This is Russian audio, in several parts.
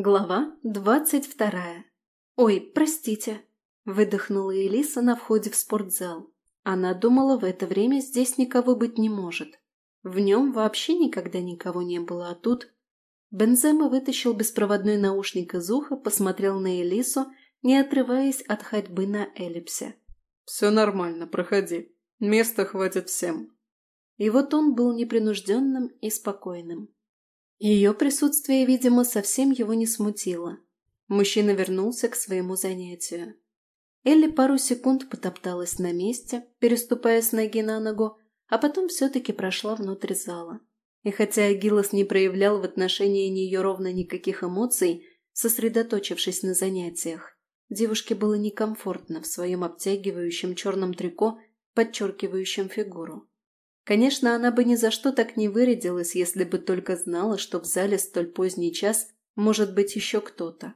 Глава двадцать вторая. «Ой, простите», – выдохнула Элиса на входе в спортзал. Она думала, в это время здесь никого быть не может. В нем вообще никогда никого не было, а тут... Бензема вытащил беспроводной наушник из уха, посмотрел на Элису, не отрываясь от ходьбы на эллипсе. «Все нормально, проходи. Места хватит всем». И вот он был непринужденным и спокойным. Ее присутствие, видимо, совсем его не смутило. Мужчина вернулся к своему занятию. Элли пару секунд потопталась на месте, переступая с ноги на ногу, а потом все-таки прошла внутрь зала. И хотя Агилос не проявлял в отношении нее ровно никаких эмоций, сосредоточившись на занятиях, девушке было некомфортно в своем обтягивающем черном трико, подчеркивающем фигуру. Конечно, она бы ни за что так не вырядилась, если бы только знала, что в зале столь поздний час может быть еще кто-то.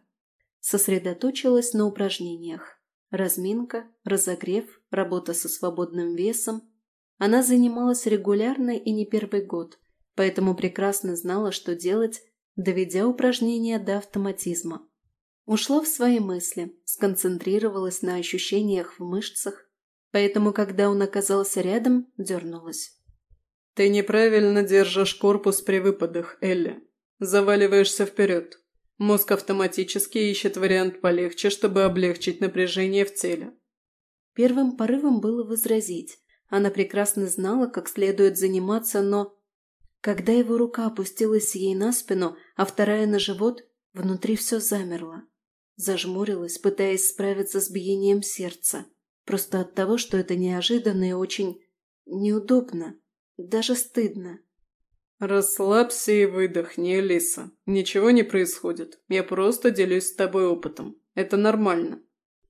Сосредоточилась на упражнениях. Разминка, разогрев, работа со свободным весом. Она занималась регулярно и не первый год, поэтому прекрасно знала, что делать, доведя упражнения до автоматизма. Ушла в свои мысли, сконцентрировалась на ощущениях в мышцах, поэтому, когда он оказался рядом, дернулась. «Ты неправильно держишь корпус при выпадах, Элли. Заваливаешься вперед. Мозг автоматически ищет вариант полегче, чтобы облегчить напряжение в теле». Первым порывом было возразить. Она прекрасно знала, как следует заниматься, но... Когда его рука опустилась ей на спину, а вторая на живот, внутри все замерло. Зажмурилась, пытаясь справиться с биением сердца. Просто от того, что это неожиданно и очень неудобно. Даже стыдно. «Расслабься и выдохни, Элиса. Ничего не происходит. Я просто делюсь с тобой опытом. Это нормально.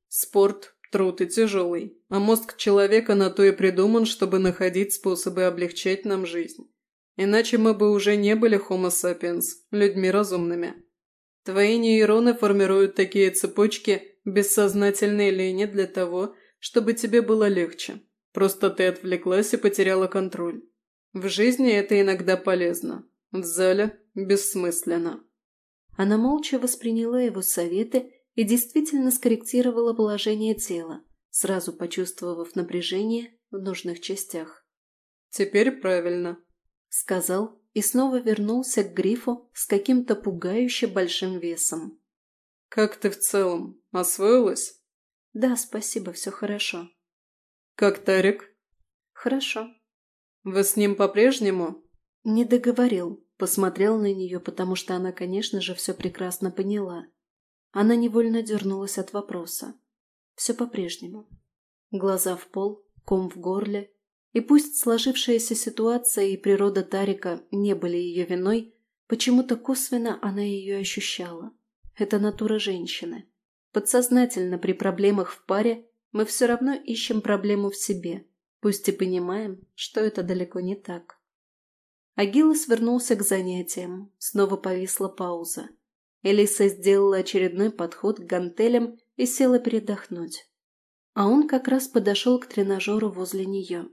Спорт, труд и тяжелый, а мозг человека на то и придуман, чтобы находить способы облегчать нам жизнь. Иначе мы бы уже не были homo sapiens, людьми разумными. Твои нейроны формируют такие цепочки бессознательной лени для того, чтобы тебе было легче. Просто ты отвлеклась и потеряла контроль. В жизни это иногда полезно. В зале бессмысленно. Она молча восприняла его советы и действительно скорректировала положение тела, сразу почувствовав напряжение в нужных частях. «Теперь правильно», — сказал и снова вернулся к грифу с каким-то пугающе большим весом. «Как ты в целом? Освоилась?» «Да, спасибо, все хорошо». «Как Тарик?» «Хорошо», «Вы с ним по-прежнему?» Не договорил, посмотрел на нее, потому что она, конечно же, все прекрасно поняла. Она невольно дернулась от вопроса. Все по-прежнему. Глаза в пол, ком в горле. И пусть сложившаяся ситуация и природа Тарика не были ее виной, почему-то косвенно она ее ощущала. Это натура женщины. Подсознательно при проблемах в паре мы все равно ищем проблему в себе – Пусть и понимаем, что это далеко не так. Агилос вернулся к занятиям. Снова повисла пауза. Элиса сделала очередной подход к гантелям и села передохнуть. А он как раз подошел к тренажеру возле нее.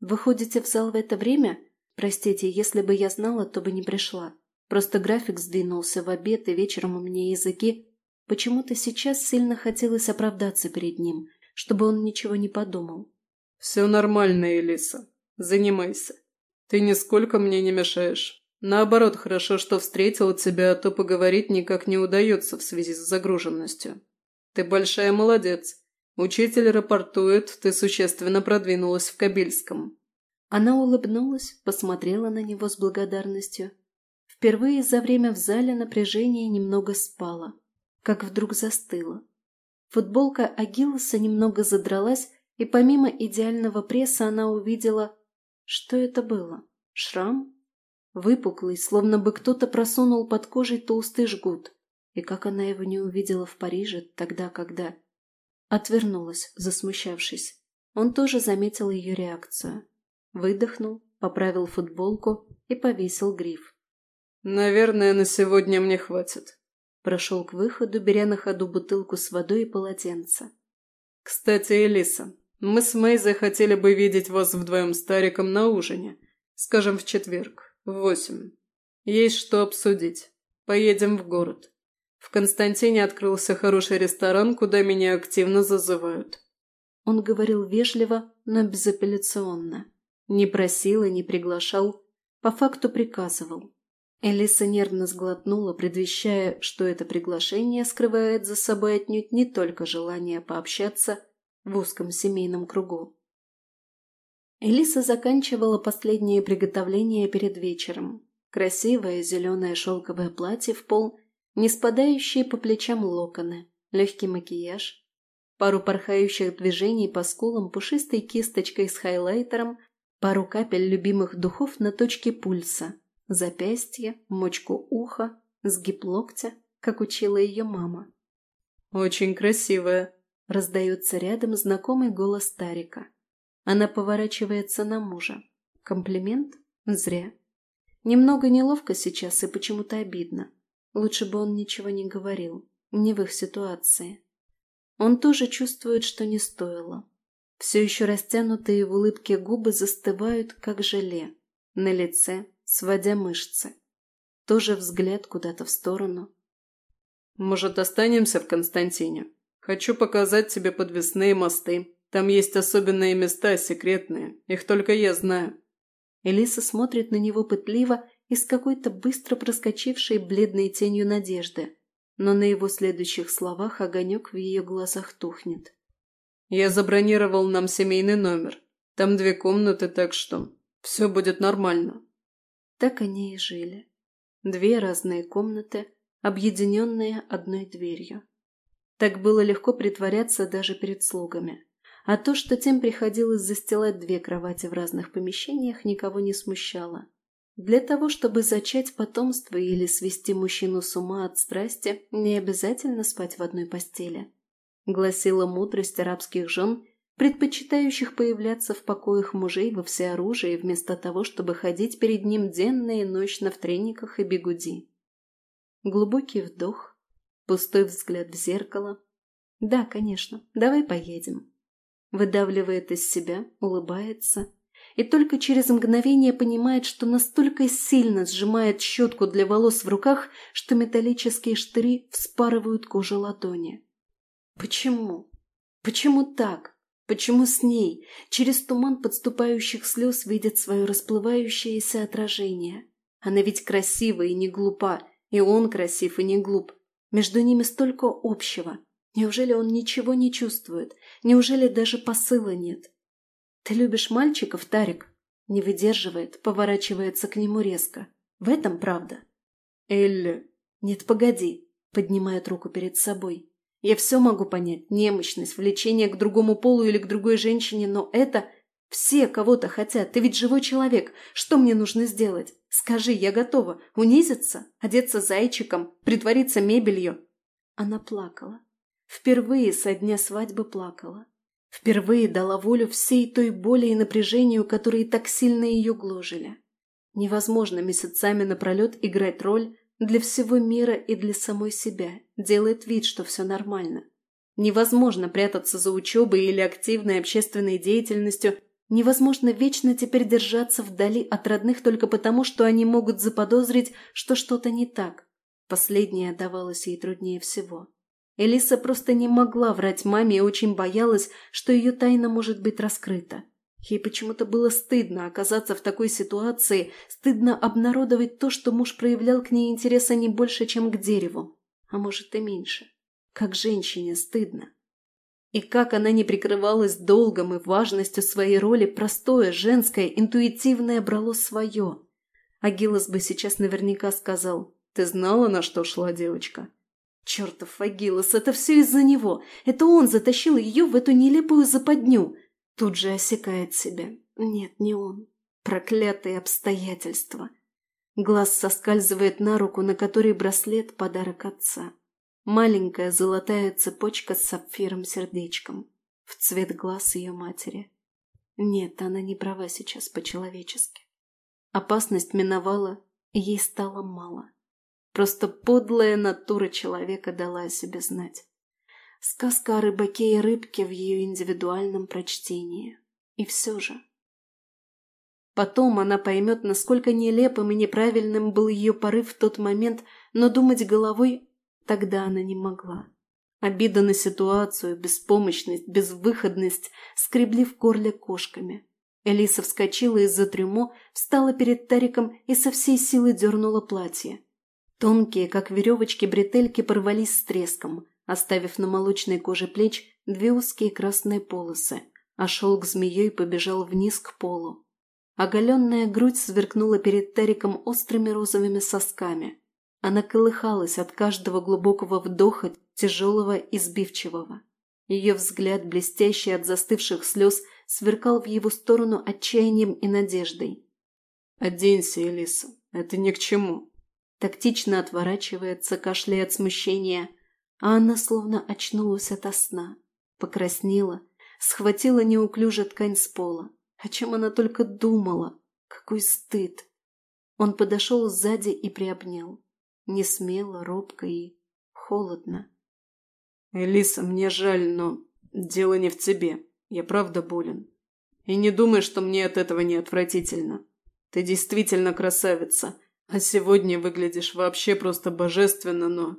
«Вы ходите в зал в это время? Простите, если бы я знала, то бы не пришла. Просто график сдвинулся в обед, и вечером у меня языки. Почему-то сейчас сильно хотелось оправдаться перед ним, чтобы он ничего не подумал. «Все нормально, Элиса. Занимайся. Ты нисколько мне не мешаешь. Наоборот, хорошо, что встретила тебя, а то поговорить никак не удается в связи с загруженностью. Ты большая молодец. Учитель рапортует, ты существенно продвинулась в Кабильском». Она улыбнулась, посмотрела на него с благодарностью. Впервые за время в зале напряжение немного спало, как вдруг застыло. Футболка Агилоса немного задралась, и помимо идеального пресса она увидела... Что это было? Шрам? Выпуклый, словно бы кто-то просунул под кожей толстый жгут. И как она его не увидела в Париже тогда, когда... Отвернулась, засмущавшись. Он тоже заметил ее реакцию. Выдохнул, поправил футболку и повесил гриф. «Наверное, на сегодня мне хватит». Прошел к выходу, беря на ходу бутылку с водой и полотенце. «Кстати, Элиса, мы с Мейзой хотели бы видеть вас вдвоем с Тариком на ужине. Скажем, в четверг, в восемь. Есть что обсудить. Поедем в город. В Константине открылся хороший ресторан, куда меня активно зазывают». Он говорил вежливо, но безапелляционно. Не просил и не приглашал, по факту приказывал. Элиса нервно сглотнула, предвещая, что это приглашение скрывает за собой отнюдь не только желание пообщаться в узком семейном кругу. Элиса заканчивала последние приготовления перед вечером. Красивое зеленое шелковое платье в пол, не спадающие по плечам локоны, легкий макияж, пару порхающих движений по скулам пушистой кисточкой с хайлайтером, пару капель любимых духов на точке пульса – запястье, мочку уха, сгиб локтя, как учила ее мама. «Очень красивая», — раздается рядом знакомый голос Тарика. Она поворачивается на мужа. Комплимент? Зря. Немного неловко сейчас и почему-то обидно. Лучше бы он ничего не говорил. Не в их ситуации. Он тоже чувствует, что не стоило. Все еще растянутые в улыбке губы застывают, как желе. На лице сводя мышцы. Тоже взгляд куда-то в сторону. «Может, останемся в Константине? Хочу показать тебе подвесные мосты. Там есть особенные места, секретные. Их только я знаю». Элиса смотрит на него пытливо и с какой-то быстро проскочившей бледной тенью надежды. Но на его следующих словах огонек в ее глазах тухнет. «Я забронировал нам семейный номер. Там две комнаты, так что все будет нормально. Так они и жили. Две разные комнаты, объединенные одной дверью. Так было легко притворяться даже перед слугами. А то, что тем приходилось застилать две кровати в разных помещениях, никого не смущало. Для того, чтобы зачать потомство или свести мужчину с ума от страсти, не обязательно спать в одной постели. Гласила мудрость арабских жен предпочитающих появляться в покоях мужей во всеоружии вместо того, чтобы ходить перед ним денно и ночно в трениках и бегуди. Глубокий вдох, пустой взгляд в зеркало. «Да, конечно, давай поедем». Выдавливает из себя, улыбается и только через мгновение понимает, что настолько сильно сжимает щетку для волос в руках, что металлические штыри вспарывают кожу ладони. Почему? Почему так? Почему с ней, через туман подступающих слез, видит свое расплывающееся отражение? Она ведь красива и не глупа, и он красив и не глуп. Между ними столько общего. Неужели он ничего не чувствует? Неужели даже посыла нет? «Ты любишь мальчиков, Тарик?» Не выдерживает, поворачивается к нему резко. В этом правда. «Элли...» «Нет, погоди», поднимает руку перед собой. Я все могу понять, немощность, влечение к другому полу или к другой женщине, но это... Все кого-то хотят, ты ведь живой человек. Что мне нужно сделать? Скажи, я готова. Унизиться? Одеться зайчиком? Притвориться мебелью?» Она плакала. Впервые со дня свадьбы плакала. Впервые дала волю всей той боли и напряжению, которые так сильно ее гложили. Невозможно месяцами напролет играть роль, для всего мира и для самой себя, делает вид, что все нормально. Невозможно прятаться за учебой или активной общественной деятельностью, невозможно вечно теперь держаться вдали от родных только потому, что они могут заподозрить, что что-то не так. Последнее давалось ей труднее всего. Элиса просто не могла врать маме и очень боялась, что ее тайна может быть раскрыта. Ей почему-то было стыдно оказаться в такой ситуации, стыдно обнародовать то, что муж проявлял к ней интереса не больше, чем к дереву, а может и меньше. Как женщине стыдно. И как она не прикрывалась долгом и важностью своей роли, простое, женское, интуитивное брало свое. Агилос бы сейчас наверняка сказал, «Ты знала, на что шла девочка?» Чертов Агилос, это все из-за него. Это он затащил ее в эту нелепую западню. Тут же осекает себя. Нет, не он. Проклятые обстоятельства. Глаз соскальзывает на руку, на которой браслет – подарок отца. Маленькая золотая цепочка с сапфиром-сердечком. В цвет глаз ее матери. Нет, она не права сейчас по-человечески. Опасность миновала, ей стало мало. Просто подлая натура человека дала о себе знать. Сказка о рыбаке и рыбке в ее индивидуальном прочтении. И все же. Потом она поймет, насколько нелепым и неправильным был ее порыв в тот момент, но думать головой Тогда она не могла. Обида на ситуацию, беспомощность, безвыходность скребли в горле кошками. Элиса вскочила из-за трюмо, встала перед Тариком и со всей силы дернула платье. Тонкие, как веревочки, бретельки порвались с треском, оставив на молочной коже плеч две узкие красные полосы, а шелк змеей побежал вниз к полу. Оголенная грудь сверкнула перед Тариком острыми розовыми сосками. Она колыхалась от каждого глубокого вдоха, тяжелого и сбивчивого. Ее взгляд, блестящий от застывших слез, сверкал в его сторону отчаянием и надеждой. «Оденься, Элиса, это ни к чему». Тактично отворачивается, кашляя от смущения, а она словно очнулась ото сна, покраснела, схватила неуклюже ткань с пола. О чем она только думала? Какой стыд! Он подошел сзади и приобнял. Не смело, робко и холодно. «Элиса, мне жаль, но дело не в тебе. Я правда болен. И не думай, что мне от этого не отвратительно. Ты действительно красавица, а сегодня выглядишь вообще просто божественно, но...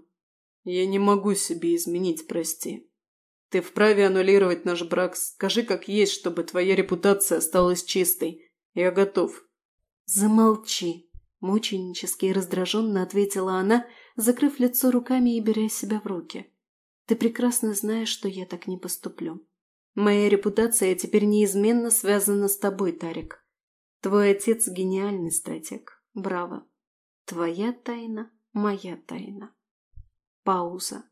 Я не могу себе изменить, прости. Ты вправе аннулировать наш брак. Скажи, как есть, чтобы твоя репутация осталась чистой. Я готов. Замолчи. Мученически и раздраженно ответила она, закрыв лицо руками и беря себя в руки. Ты прекрасно знаешь, что я так не поступлю. Моя репутация теперь неизменно связана с тобой, Тарик. Твой отец – гениальный стратег. Браво. Твоя тайна – моя тайна. Пауза.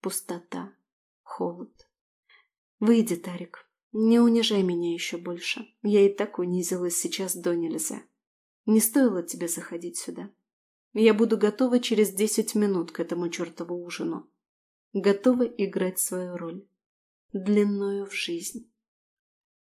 Пустота. Холод. Выйди, Тарик. Не унижай меня еще больше. Я и так унизилась сейчас до нельзя. Не стоило тебе заходить сюда. Я буду готова через десять минут к этому чертову ужину. Готова играть свою роль длиною в жизнь.